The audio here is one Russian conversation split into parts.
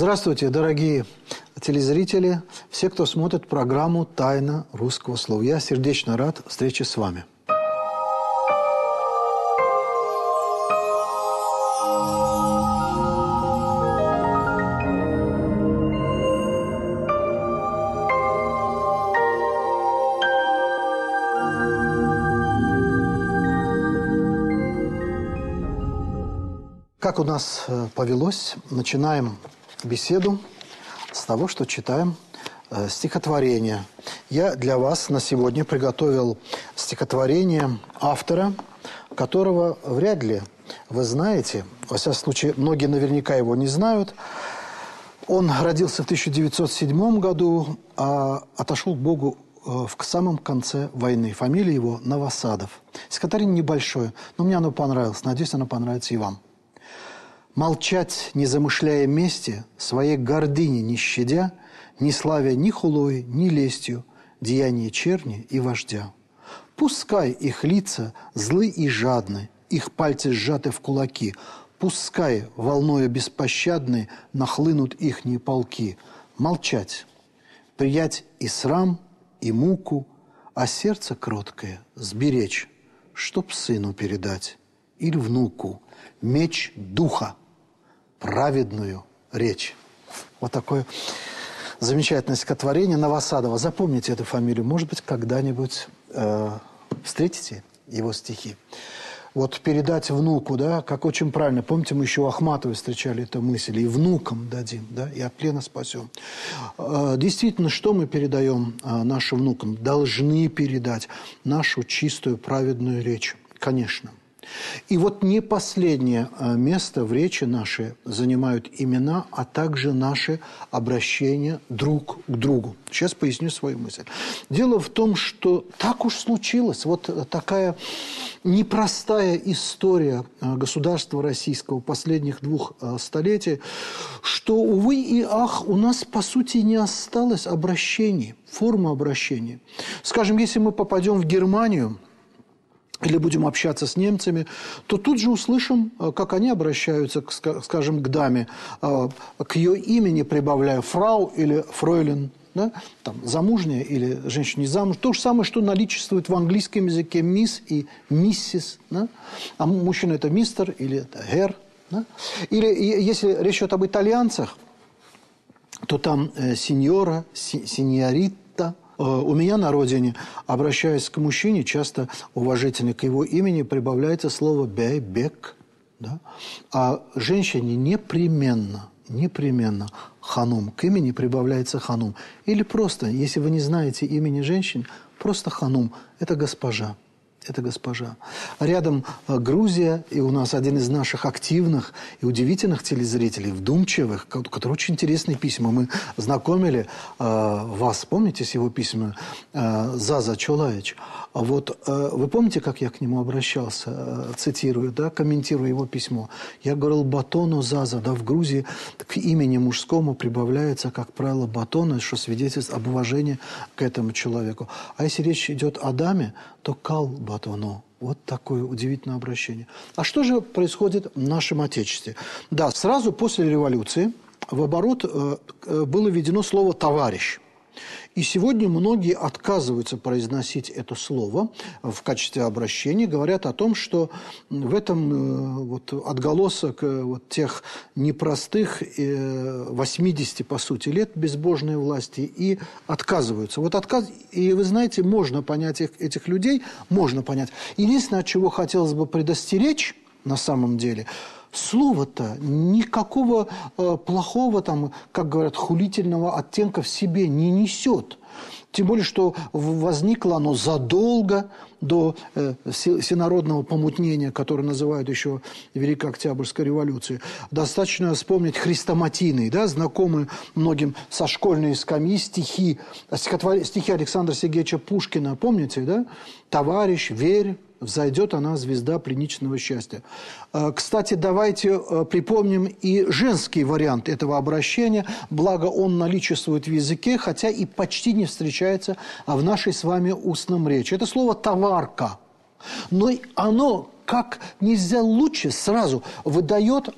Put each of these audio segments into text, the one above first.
Здравствуйте, дорогие телезрители, все, кто смотрит программу «Тайна русского слова». Я сердечно рад встрече с вами. Как у нас э, повелось, начинаем беседу с того, что читаем э, стихотворение. Я для вас на сегодня приготовил стихотворение автора, которого вряд ли вы знаете. Во всяком случае, многие наверняка его не знают. Он родился в 1907 году, а отошел к Богу э, в самом конце войны. Фамилия его Новосадов. Стихотворение небольшое, но мне оно понравилось. Надеюсь, оно понравится и вам. Молчать, не замышляя мести, своей гордыни не щадя, не славя ни хулой, ни лестью, деяния черни и вождя. Пускай их лица злы и жадны, их пальцы сжаты в кулаки, пускай волною беспощадной нахлынут ихние полки. Молчать, приять и срам, и муку, а сердце кроткое сберечь, чтоб сыну передать или внуку меч духа – праведную речь. Вот такое замечательное стихотворение Новосадова. Запомните эту фамилию. Может быть, когда-нибудь э, встретите его стихи. Вот передать внуку, да, как очень правильно. Помните, мы еще у Ахматовой встречали эту мысль. И внукам дадим, да, и от плена спасем. Э, действительно, что мы передаем э, нашим внукам? Должны передать нашу чистую, праведную речь. Конечно. И вот не последнее а, место в речи нашей занимают имена, а также наши обращения друг к другу. Сейчас поясню свою мысль. Дело в том, что так уж случилось. Вот такая непростая история а, государства российского последних двух а, столетий, что, увы и ах, у нас, по сути, не осталось обращений, формы обращения. Скажем, если мы попадем в Германию – или будем общаться с немцами, то тут же услышим, э, как они обращаются, скажем, к даме, э, к ее имени прибавляя «фрау» или «фройлен», да? там, замужняя или женщина не замуж. То же самое, что наличествует в английском языке «мисс» и «миссис». Да? А мужчина – это «мистер» или это «гер». Да? Или если речь идет об итальянцах, то там э, «синьора», «синьорит», Э, у меня на родине, обращаясь к мужчине, часто уважительно к его имени прибавляется слово «бей-бек». Да? А женщине непременно, непременно ханум. К имени прибавляется ханум. Или просто, если вы не знаете имени женщин, просто ханум. Это госпожа это госпожа. Рядом э, Грузия, и у нас один из наших активных и удивительных телезрителей, вдумчивых, который очень интересные письма. Мы знакомили э, вас, помните, с его письмами, э, Заза Чолаевич. Вот э, вы помните, как я к нему обращался, э, цитирую, да, комментирую его письмо. Я говорил «батону Заза», да, в Грузии к имени мужскому прибавляется, как правило, батона, что свидетельствует об уважении к этому человеку. А если речь идет о даме, то кал батону. Вот такое удивительное обращение. А что же происходит в нашем Отечестве? Да, сразу после революции в оборот э, было введено слово «товарищ». И сегодня многие отказываются произносить это слово в качестве обращения, говорят о том, что в этом э, вот, отголосок э, вот, тех непростых 80, э, по сути, лет безбожной власти и отказываются. Вот отказ... И вы знаете, можно понять их, этих людей, можно понять. Единственное, от чего хотелось бы предостеречь на самом деле – слово-то никакого э, плохого, там, как говорят, хулительного оттенка в себе не несет. Тем более, что возникло оно задолго до э, всенародного помутнения, которое называют еще Великой Октябрьской революцией. Достаточно вспомнить хрестоматийные, да, знакомые многим со школьной скамьи стихи, стихи Александра Сергеевича Пушкина, помните, да? «Товарищ, верь, взойдет она звезда пленичного счастья. Э, кстати, давайте э, припомним и женский вариант этого обращения, благо он наличествует в языке, хотя и почти не встречается в нашей с вами устном речи. Это слово «товарка». Но оно как нельзя лучше сразу выдает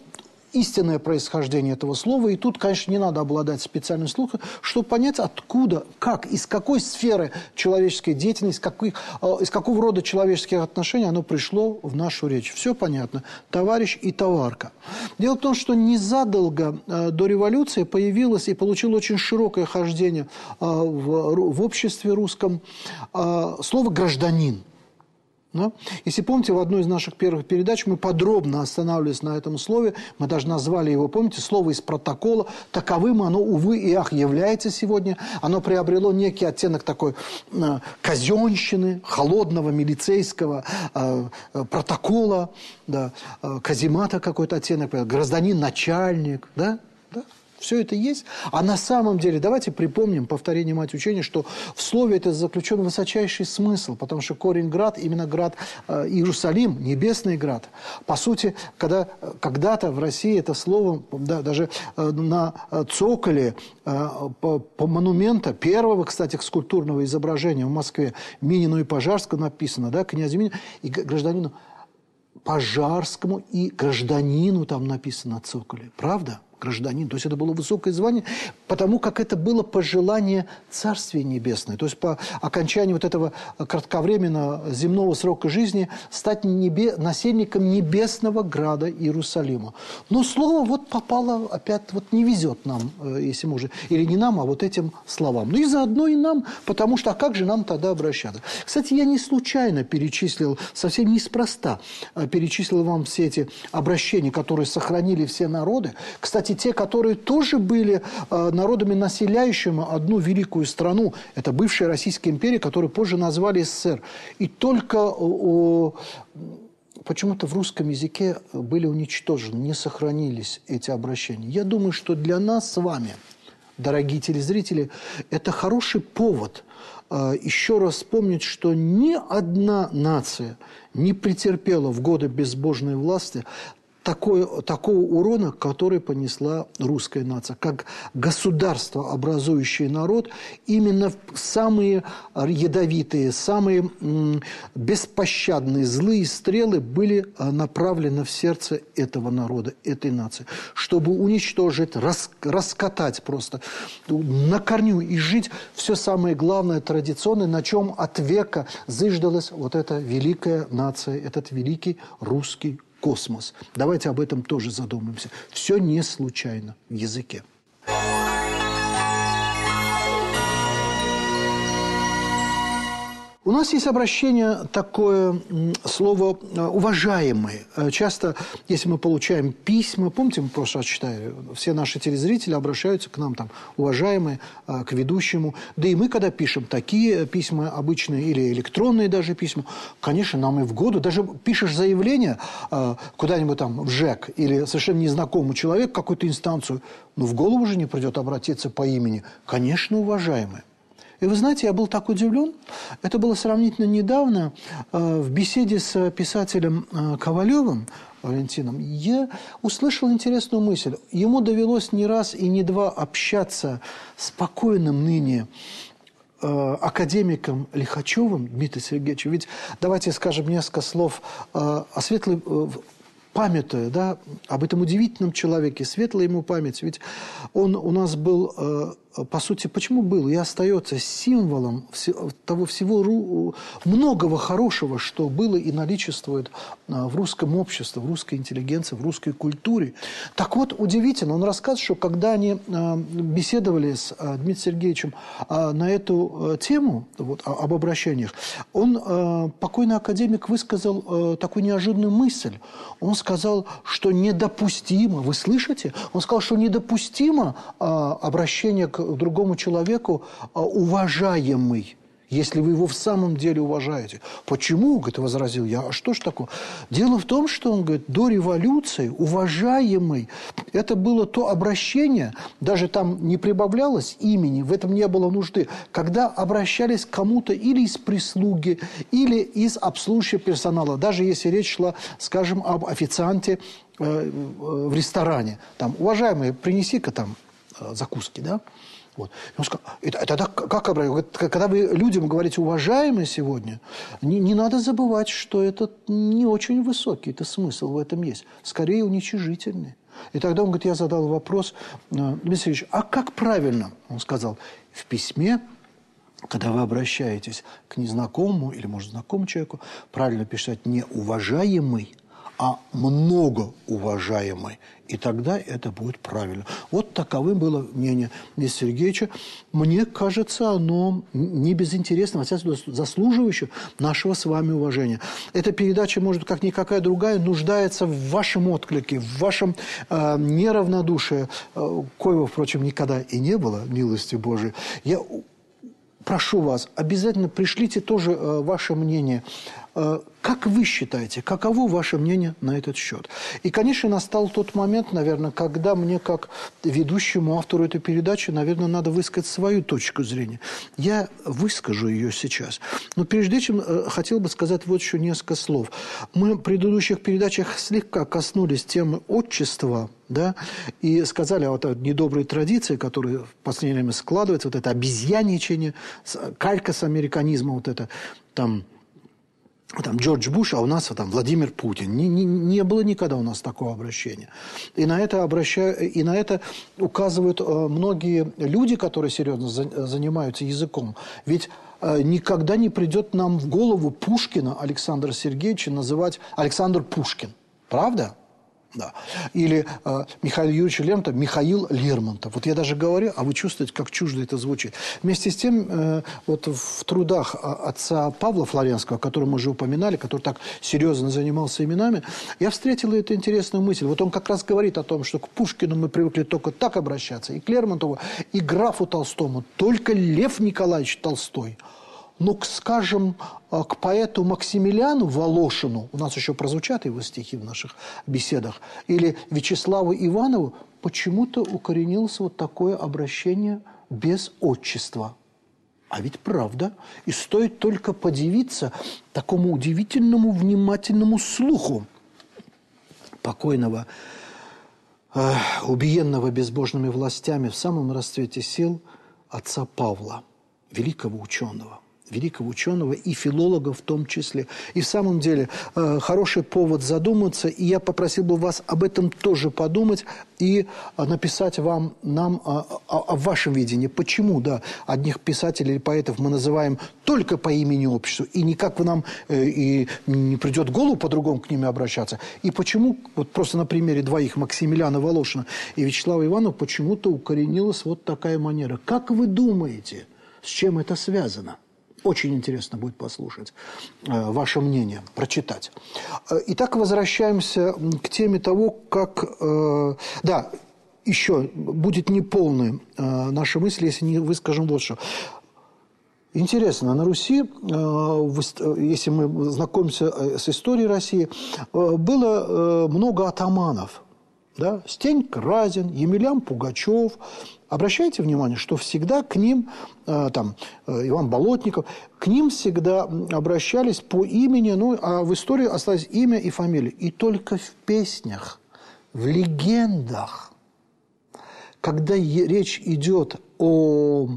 истинное происхождение этого слова. И тут, конечно, не надо обладать специальным слухом, чтобы понять, откуда, как, из какой сферы человеческой деятельности, каких, э, из какого рода человеческих отношений оно пришло в нашу речь. Все понятно. Товарищ и товарка. Дело в том, что незадолго э, до революции появилось и получило очень широкое хождение э, в, в обществе русском слово «гражданин». Да? Если помните, в одной из наших первых передач мы подробно останавливались на этом слове. Мы даже назвали его, помните, слово из протокола. Таковым оно, увы и ах, является сегодня. Оно приобрело некий оттенок такой э, казенщины, холодного милицейского э, э, протокола, да, э, каземата какой-то оттенок, гражданин, начальник, да, да. Все это есть. А на самом деле, давайте припомним, повторение мать учения, что в слове это заключен высочайший смысл, потому что корень град, именно град э, Иерусалим, небесный град. По сути, когда когда-то в России это слово, да, даже э, на цоколе э, по, по монумента, первого, кстати, скульптурного изображения в Москве, Минину и Пожарскому написано, да, князю Минину и гражданину Пожарскому и гражданину там написано на цоколе. Правда? Гражданин. То есть это было высокое звание, потому как это было пожелание Царствия Небесное. То есть по окончании вот этого кратковременного земного срока жизни стать небе, насельником небесного града Иерусалима. Но слово вот попало, опять вот не везет нам, э, если можно, или не нам, а вот этим словам. Ну и заодно и нам, потому что а как же нам тогда обращаться? Кстати, я не случайно перечислил, совсем неспроста э, перечислил вам все эти обращения, которые сохранили все народы. Кстати, кстати, те, которые тоже были э, народами, населяющими одну великую страну, это бывшая Российская империя, которую позже назвали СССР. И только почему-то в русском языке были уничтожены, не сохранились эти обращения. Я думаю, что для нас с вами, дорогие телезрители, это хороший повод э, еще раз вспомнить, что ни одна нация не претерпела в годы безбожной власти такой, такого урона, который понесла русская нация. Как государство, образующее народ, именно самые ядовитые, самые беспощадные, злые стрелы были а, направлены в сердце этого народа, этой нации, чтобы уничтожить, рас, раскатать просто на корню и жить все самое главное традиционное, на чем от века зыждалась вот эта великая нация, этот великий русский космос. Давайте об этом тоже задумаемся. Все не случайно в языке. У нас есть обращение такое, слово э, «уважаемый». Э, часто, если мы получаем письма, помните, мы просто читали, все наши телезрители обращаются к нам, там, уважаемые, э, к ведущему. Да и мы, когда пишем такие письма обычные или электронные даже письма, конечно, нам и в году, даже пишешь заявление куда-нибудь там в ЖЭК или совершенно незнакомый человек, какую-то инстанцию, ну, в голову же не придет обратиться по имени. Конечно, уважаемый. И вы знаете, я был так удивлен. Это было сравнительно недавно э, в беседе с писателем э, Ковалевым, Валентином, я услышал интересную мысль. Ему довелось не раз и не два общаться с покойным ныне э, академиком Лихачевым Дмитрием Сергеевичем. Ведь давайте скажем несколько слов о светлой памятуя да, об этом удивительном человеке, светлая ему память. Ведь он у нас был по сути, почему был и остается символом того всего многого хорошего, что было и наличествует а, в русском обществе, в русской интеллигенции, в русской культуре. Так вот, удивительно, он рассказывает, что когда они а, беседовали с а, Дмитрием Сергеевичем на эту тему, вот, об обращениях, он, покойный академик, высказал такую неожиданную мысль. Он сказал, что недопустимо, вы слышите? Он сказал, что недопустимо обращение к другому человеку а, уважаемый, если вы его в самом деле уважаете. Почему, говорит, возразил я, а что ж такое? Дело в том, что он говорит, до революции уважаемый, это было то обращение, даже там не прибавлялось имени, в этом не было нужды, когда обращались к кому-то или из прислуги, или из обслуживающего персонала, даже если речь шла, скажем, об официанте э, в ресторане. Там, уважаемый, принеси-ка там э, закуски, да? Вот. Он сказал, это, это как обращаться? Когда вы людям говорите «уважаемые» сегодня, не, не надо забывать, что это не очень высокий это смысл в этом есть. Скорее уничижительный. И тогда он говорит, я задал вопрос, «Э, Дмитрий Ильич, а как правильно? Он сказал, в письме когда вы обращаетесь к незнакомому или, может, знакомому человеку, правильно писать не «уважаемый», а многоуважаемый. И тогда это будет правильно. Вот таковым было мнение Мистера Сергеевича. Мне кажется, оно не безинтересно, а заслуживающее нашего с вами уважения. Эта передача, может, как никакая другая, нуждается в вашем отклике, в вашем э, неравнодушии, э, коего, впрочем, никогда и не было, милости Божией. Я прошу вас, обязательно пришлите тоже э, ваше мнение. Э, как вы считаете, каково ваше мнение на этот счет? И, конечно, настал тот момент, наверное, когда мне, как ведущему автору этой передачи, наверное, надо высказать свою точку зрения. Я выскажу ее сейчас. Но прежде чем э, хотел бы сказать вот еще несколько слов. Мы в предыдущих передачах слегка коснулись темы отчества, да, и сказали о вот этой недоброй традиции, которая в последнее время складывается, вот это обезьяничание, калька с американизма, вот это там там Джордж Буш, а у нас там Владимир Путин. Не, не, не было никогда у нас такого обращения. И на это, обращаю, и на это указывают э, многие люди, которые серьезно за, занимаются языком. Ведь э, никогда не придет нам в голову Пушкина Александра Сергеевича называть Александр Пушкин. Правда? Да. Или э, Михаил Юрьевич Лермонтов, Михаил Лермонтов. Вот я даже говорю, а вы чувствуете, как чуждо это звучит. Вместе с тем, э, вот в трудах отца Павла Флоренского, который мы уже упоминали, который так серьезно занимался именами, я встретил эту интересную мысль. Вот он как раз говорит о том, что к Пушкину мы привыкли только так обращаться, и к Лермонтову, и графу Толстому. Только Лев Николаевич Толстой – но, скажем, а, к поэту Максимилиану Волошину, у нас еще прозвучат его стихи в наших беседах, или Вячеславу Иванову, почему-то укоренилось вот такое обращение без отчества. А ведь правда. И стоит только подивиться такому удивительному внимательному слуху покойного, э, убиенного безбожными властями в самом расцвете сил отца Павла, великого ученого великого ученого и филолога в том числе. И в самом деле э, хороший повод задуматься, и я попросил бы вас об этом тоже подумать и э, написать вам, нам о, о, о вашем видении. Почему, да, одних писателей или поэтов мы называем только по имени обществу, и никак вы нам э, и не придет голову по-другому к ними обращаться. И почему, вот просто на примере двоих, Максимилиана Волошина и Вячеслава Иванова, почему-то укоренилась вот такая манера. Как вы думаете, с чем это связано? Очень интересно будет послушать э, ваше мнение, прочитать. Э, итак, возвращаемся к теме того, как... Э, да, еще будет неполная наша мысль, если не выскажем вот что. Интересно, на Руси, если мы знакомимся с историей России, было много атаманов. Да? Стенька Разин, Емельян Пугачев, Обращайте внимание, что всегда к ним, э, там, э, Иван Болотников, к ним всегда обращались по имени, ну, а в истории осталось имя и фамилия. И только в песнях, в легендах, когда речь идет о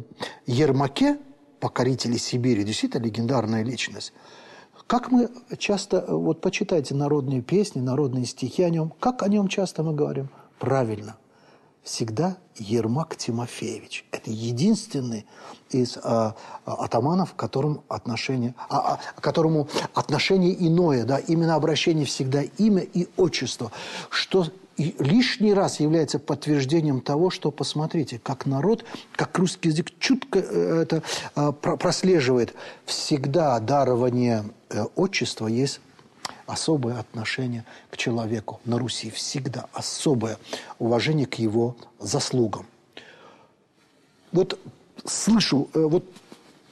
Ермаке, покорителе Сибири, действительно легендарная личность, как мы часто, вот почитайте народные песни, народные стихи о нем, как о нем часто мы говорим? Правильно – всегда Ермак Тимофеевич. Это единственный из а, атаманов, к которому отношение, а, а, которому отношение иное, да, именно обращение всегда имя и отчество, что лишний раз является подтверждением того, что, посмотрите, как народ, как русский язык чутко э, это а, прослеживает. Всегда дарование э, отчества есть особое отношение к человеку на Руси, всегда особое уважение к его заслугам. Вот слышу, э, вот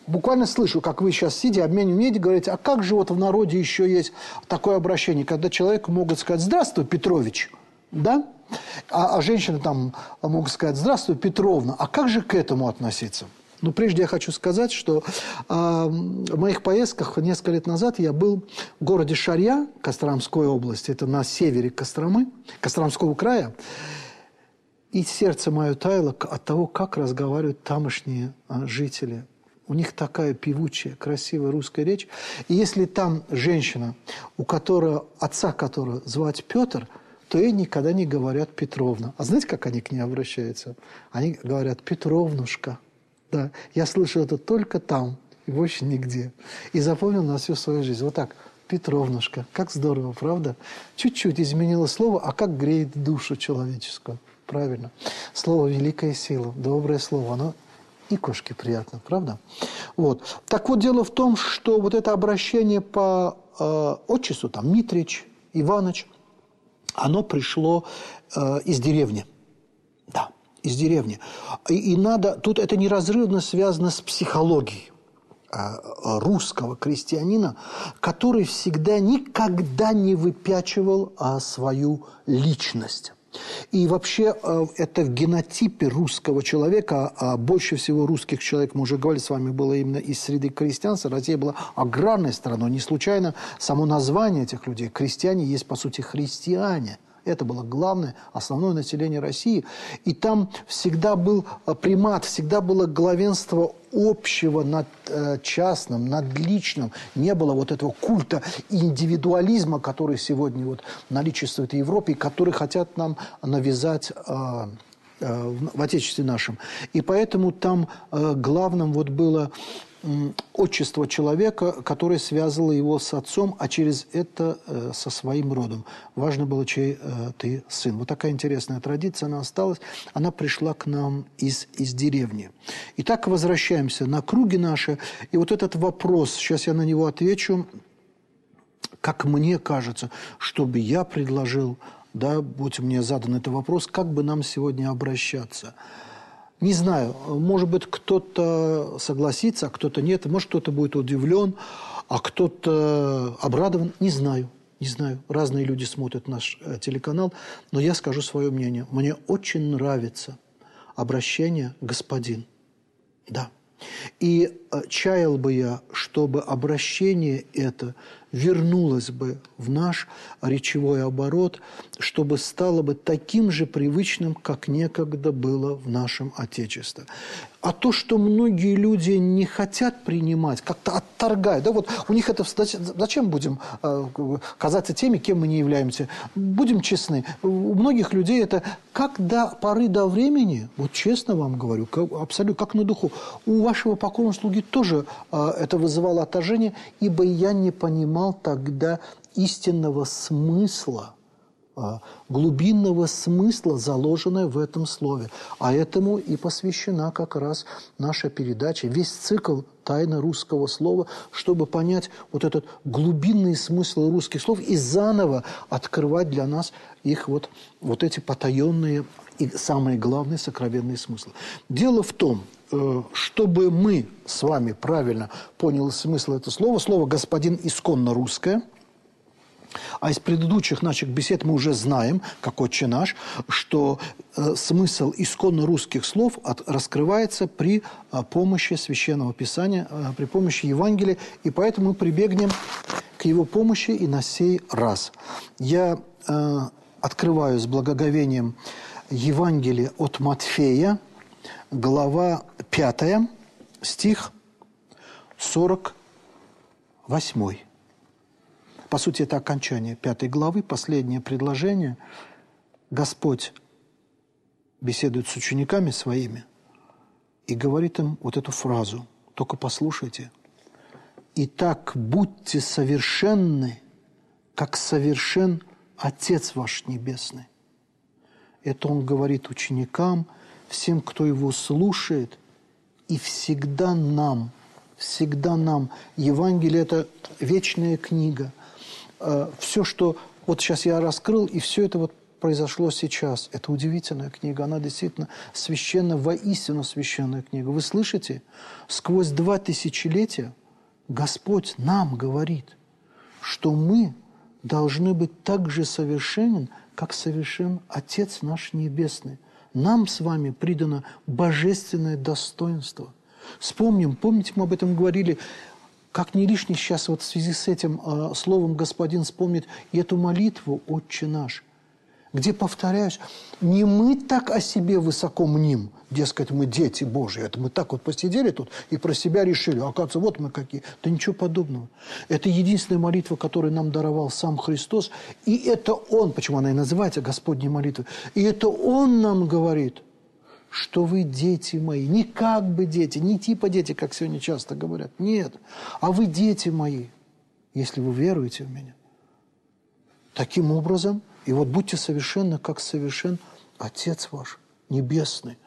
буквально слышу, как вы сейчас, сидя, обмениваете говорите, а как же вот в народе еще есть такое обращение, когда человеку могут сказать «Здравствуй, Петрович», да? А, а женщины там могут сказать «Здравствуй, Петровна». А как же к этому относиться? Но прежде я хочу сказать, что э, в моих поездках несколько лет назад я был в городе Шарья, Костромской области, это на севере Костромы, Костромского края. И сердце мое таяло от того, как разговаривают тамошние а, жители. У них такая певучая, красивая русская речь. И если там женщина, у которой, отца которого звать Петр, то ей никогда не говорят Петровна. А знаете, как они к ней обращаются? Они говорят Петровнушка. Да, я слышал это только там, и больше нигде. И запомнил на всю свою жизнь. Вот так, Петровнушка. Как здорово, правда? Чуть-чуть изменило слово, а как греет душу человеческую. Правильно. Слово – великая сила, доброе слово. Оно и кошке приятно, правда? Вот. Так вот, дело в том, что вот это обращение по э, отчеству, там, Митрич, Иваныч, оно пришло э, из деревни. Да, из деревни. И, и надо, тут это неразрывно связано с психологией э, русского крестьянина, который всегда никогда не выпячивал а, свою личность. И вообще э, это в генотипе русского человека, а больше всего русских человек, мы уже говорили с вами, было именно из среды крестьянства. Россия была аграрной страной. Не случайно само название этих людей, крестьяне, есть по сути христиане – это было главное, основное население России. И там всегда был э, примат, всегда было главенство общего над э, частным, над личным. Не было вот этого культа индивидуализма, который сегодня вот наличествует в Европе, и который хотят нам навязать э, в Отечестве нашем. И поэтому там главным вот было отчество человека, которое связывало его с отцом, а через это э, со своим родом. Важно было, чей э, ты сын. Вот такая интересная традиция, она осталась. Она пришла к нам из, из деревни. Итак, возвращаемся на круги наши. И вот этот вопрос, сейчас я на него отвечу, как мне кажется, чтобы я предложил, да, будь мне задан этот вопрос, как бы нам сегодня обращаться – не знаю, может быть, кто-то согласится, а кто-то нет. Может, кто-то будет удивлен, а кто-то обрадован. Не знаю, не знаю. Разные люди смотрят наш э, телеканал. Но я скажу свое мнение. Мне очень нравится обращение «господин». Да. И чаял бы я, чтобы обращение это вернулось бы в наш речевой оборот, чтобы стало бы таким же привычным, как некогда было в нашем Отечестве. А то, что многие люди не хотят принимать, как-то отторгают. Да, вот у них это... Зачем будем э, казаться теми, кем мы не являемся? Будем честны. У многих людей это как до поры до времени, вот честно вам говорю, абсолютно как на духу, у вашего покойного слуги тоже э, это вызывало отторжение, ибо я не понимал тогда истинного смысла а, глубинного смысла, заложенное в этом слове. А этому и посвящена как раз наша передача, весь цикл «Тайна русского слова», чтобы понять вот этот глубинный смысл русских слов и заново открывать для нас их вот, вот эти потаенные и самые главные сокровенные смыслы. Дело в том, чтобы мы с вами правильно поняли смысл этого слова, слово «господин» исконно русское – а из предыдущих наших бесед мы уже знаем, как «Отче наш», что э, смысл исконно русских слов от, раскрывается при э, помощи Священного Писания, э, при помощи Евангелия, и поэтому мы прибегнем к его помощи и на сей раз. Я э, открываю с благоговением Евангелие от Матфея, глава 5, стих 48. По сути, это окончание пятой главы, последнее предложение. Господь беседует с учениками своими и говорит им вот эту фразу. Только послушайте. «Итак, будьте совершенны, как совершен Отец ваш Небесный». Это он говорит ученикам, всем, кто его слушает, и всегда нам, всегда нам. Евангелие – это вечная книга – Э, все, что вот сейчас я раскрыл, и все это вот произошло сейчас. Это удивительная книга, она действительно священная, воистину священная книга. Вы слышите? Сквозь два тысячелетия Господь нам говорит, что мы должны быть так же совершенен, как совершен Отец наш Небесный. Нам с вами придано божественное достоинство. Вспомним, помните, мы об этом говорили, как не лишний сейчас вот в связи с этим э, словом Господин вспомнит и эту молитву «Отче наш». Где, повторяюсь, не мы так о себе высоко мним, дескать, мы дети Божьи. Это мы так вот посидели тут и про себя решили. А оказывается, вот мы какие. Да ничего подобного. Это единственная молитва, которую нам даровал сам Христос. И это Он, почему она и называется Господней молитвой, и это Он нам говорит, что вы дети мои. Не как бы дети, не типа дети, как сегодня часто говорят. Нет. А вы дети мои, если вы веруете в меня. Таким образом, и вот будьте совершенны, как совершен Отец ваш Небесный.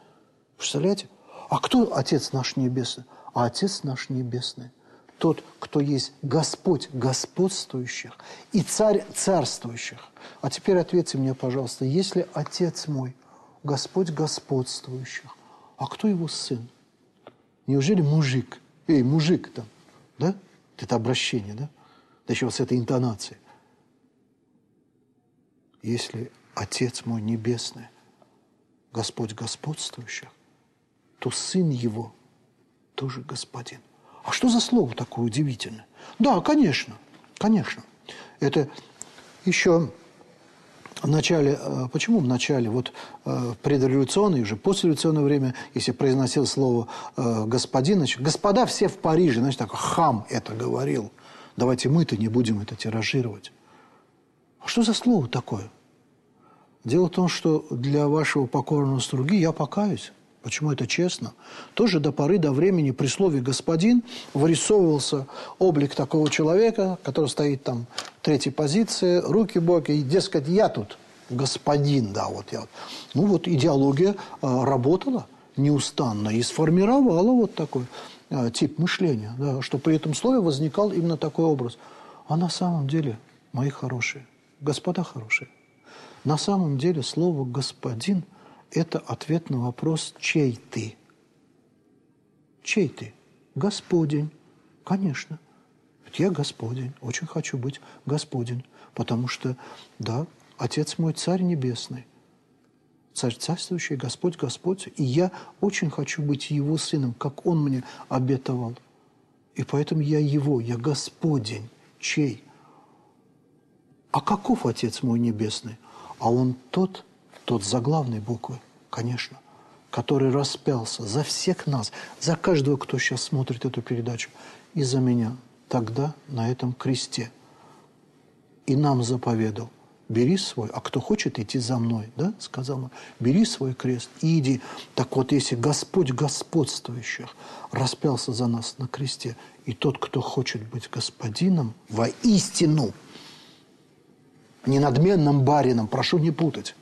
Представляете? А кто Отец наш Небесный? А Отец наш Небесный тот, кто есть Господь господствующих и Царь царствующих. А теперь ответьте мне, пожалуйста, если Отец мой Господь господствующих, а кто его сын? Неужели мужик? Эй, мужик там, да? Это обращение, да? Да еще вот с этой интонацией если Отец мой Небесный, Господь господствующих, то Сын Его тоже Господин. А что за слово такое удивительное? Да, конечно, конечно. Это еще в начале, э, почему в начале, вот э, предреволюционное, уже послереволюционное время, если произносил слово э, господин, значит, господа все в Париже, значит, так, хам это говорил. Давайте мы-то не будем это тиражировать. А что за слово такое? Дело в том, что для вашего покорного слуги я покаюсь. Почему это честно? Тоже до поры до времени при слове «господин» вырисовывался облик такого человека, который стоит там в третьей позиции, руки боки, и, дескать, я тут господин, да, вот я. Ну вот идеология э, работала неустанно и сформировала вот такой э, тип мышления, да, что при этом слове возникал именно такой образ. А на самом деле, мои хорошие, господа хорошие, на самом деле слово «господин» – это ответ на вопрос «чей ты?». Чей ты? Господень. Конечно. Ведь я Господень. Очень хочу быть Господень. Потому что, да, Отец мой Царь Небесный. Царь царствующий, Господь Господь. И я очень хочу быть Его сыном, как Он мне обетовал. И поэтому я Его, я Господень. Чей? А каков Отец мой Небесный? А он тот, тот заглавной буквы, конечно, который распялся за всех нас, за каждого, кто сейчас смотрит эту передачу, и за меня тогда на этом кресте. И нам заповедал, бери свой, а кто хочет идти за мной, да, сказал он, бери свой крест и иди. Так вот, если Господь господствующих распялся за нас на кресте, и тот, кто хочет быть господином, воистину – не надменным барином, прошу не путать.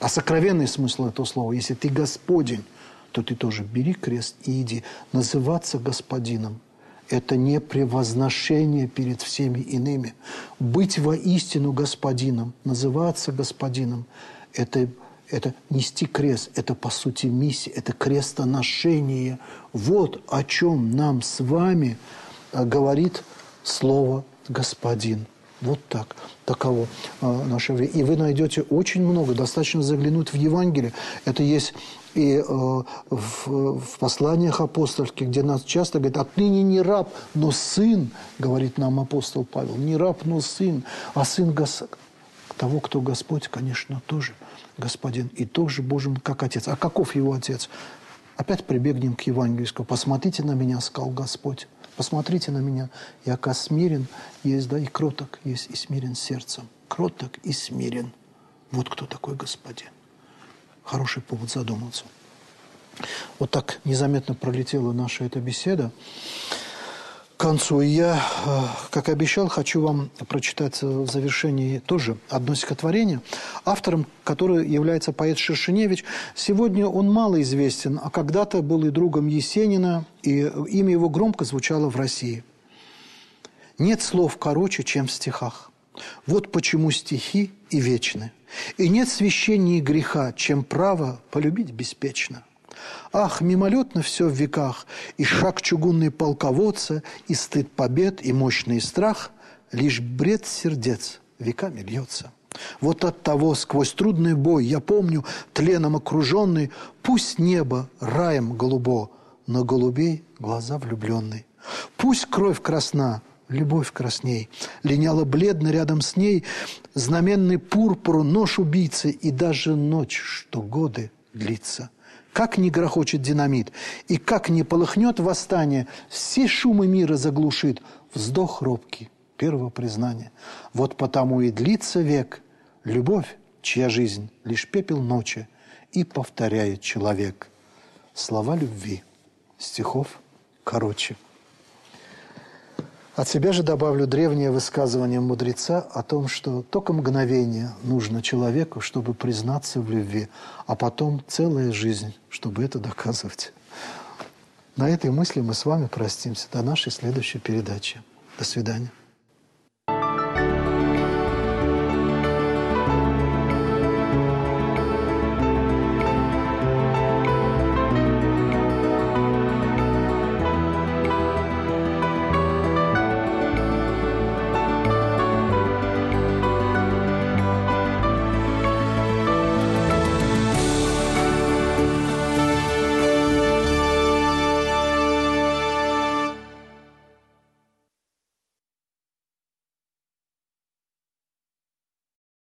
А сокровенный смысл этого слова, если ты Господень, то ты тоже бери крест и иди. Называться господином – это не превозношение перед всеми иными. Быть воистину господином, называться господином – это, это нести крест, это по сути миссия, это крестоношение. Вот о чем нам с вами э, говорит слово «господин». Вот так. Таково э, наше время. И вы найдете очень много, достаточно заглянуть в Евангелие. Это есть и э, в, в посланиях апостольских, где нас часто говорят, отныне не раб, но сын, говорит нам апостол Павел, не раб, но сын, а сын гос... того, кто Господь, конечно, тоже господин, и тоже Божий, как отец. А каков его отец? Опять прибегнем к евангельскому. «Посмотрите на меня, сказал Господь, Посмотрите на меня, яко смирен есть, да, и кроток есть, и смирен сердцем. Кроток и смирен. Вот кто такой Господин. Хороший повод задуматься. Вот так незаметно пролетела наша эта беседа концу. И я, э, как и обещал, хочу вам прочитать в завершении тоже одно стихотворение, автором которого является поэт Шершеневич. Сегодня он мало известен, а когда-то был и другом Есенина, и имя его громко звучало в России. Нет слов короче, чем в стихах. Вот почему стихи и вечны. И нет священнее греха, чем право полюбить беспечно. Ах, мимолетно все в веках, и шаг чугунный полководца, и стыд побед, и мощный страх, лишь бред сердец веками льется. Вот от того сквозь трудный бой, я помню, тленом окруженный, пусть небо раем голубо, но голубей глаза влюбленный. Пусть кровь красна, любовь красней. Линяла бледно рядом с ней знаменный пурпуру, нож убийцы и даже ночь, что годы длится. Как не грохочет динамит, и как не полыхнет восстание, все шумы мира заглушит вздох робкий, первого признания. Вот потому и длится век любовь, чья жизнь лишь пепел ночи, и повторяет человек. Слова любви, стихов короче. От себя же добавлю древнее высказывание мудреца о том, что только мгновение нужно человеку, чтобы признаться в любви, а потом целая жизнь, чтобы это доказывать. На этой мысли мы с вами простимся до нашей следующей передачи. До свидания.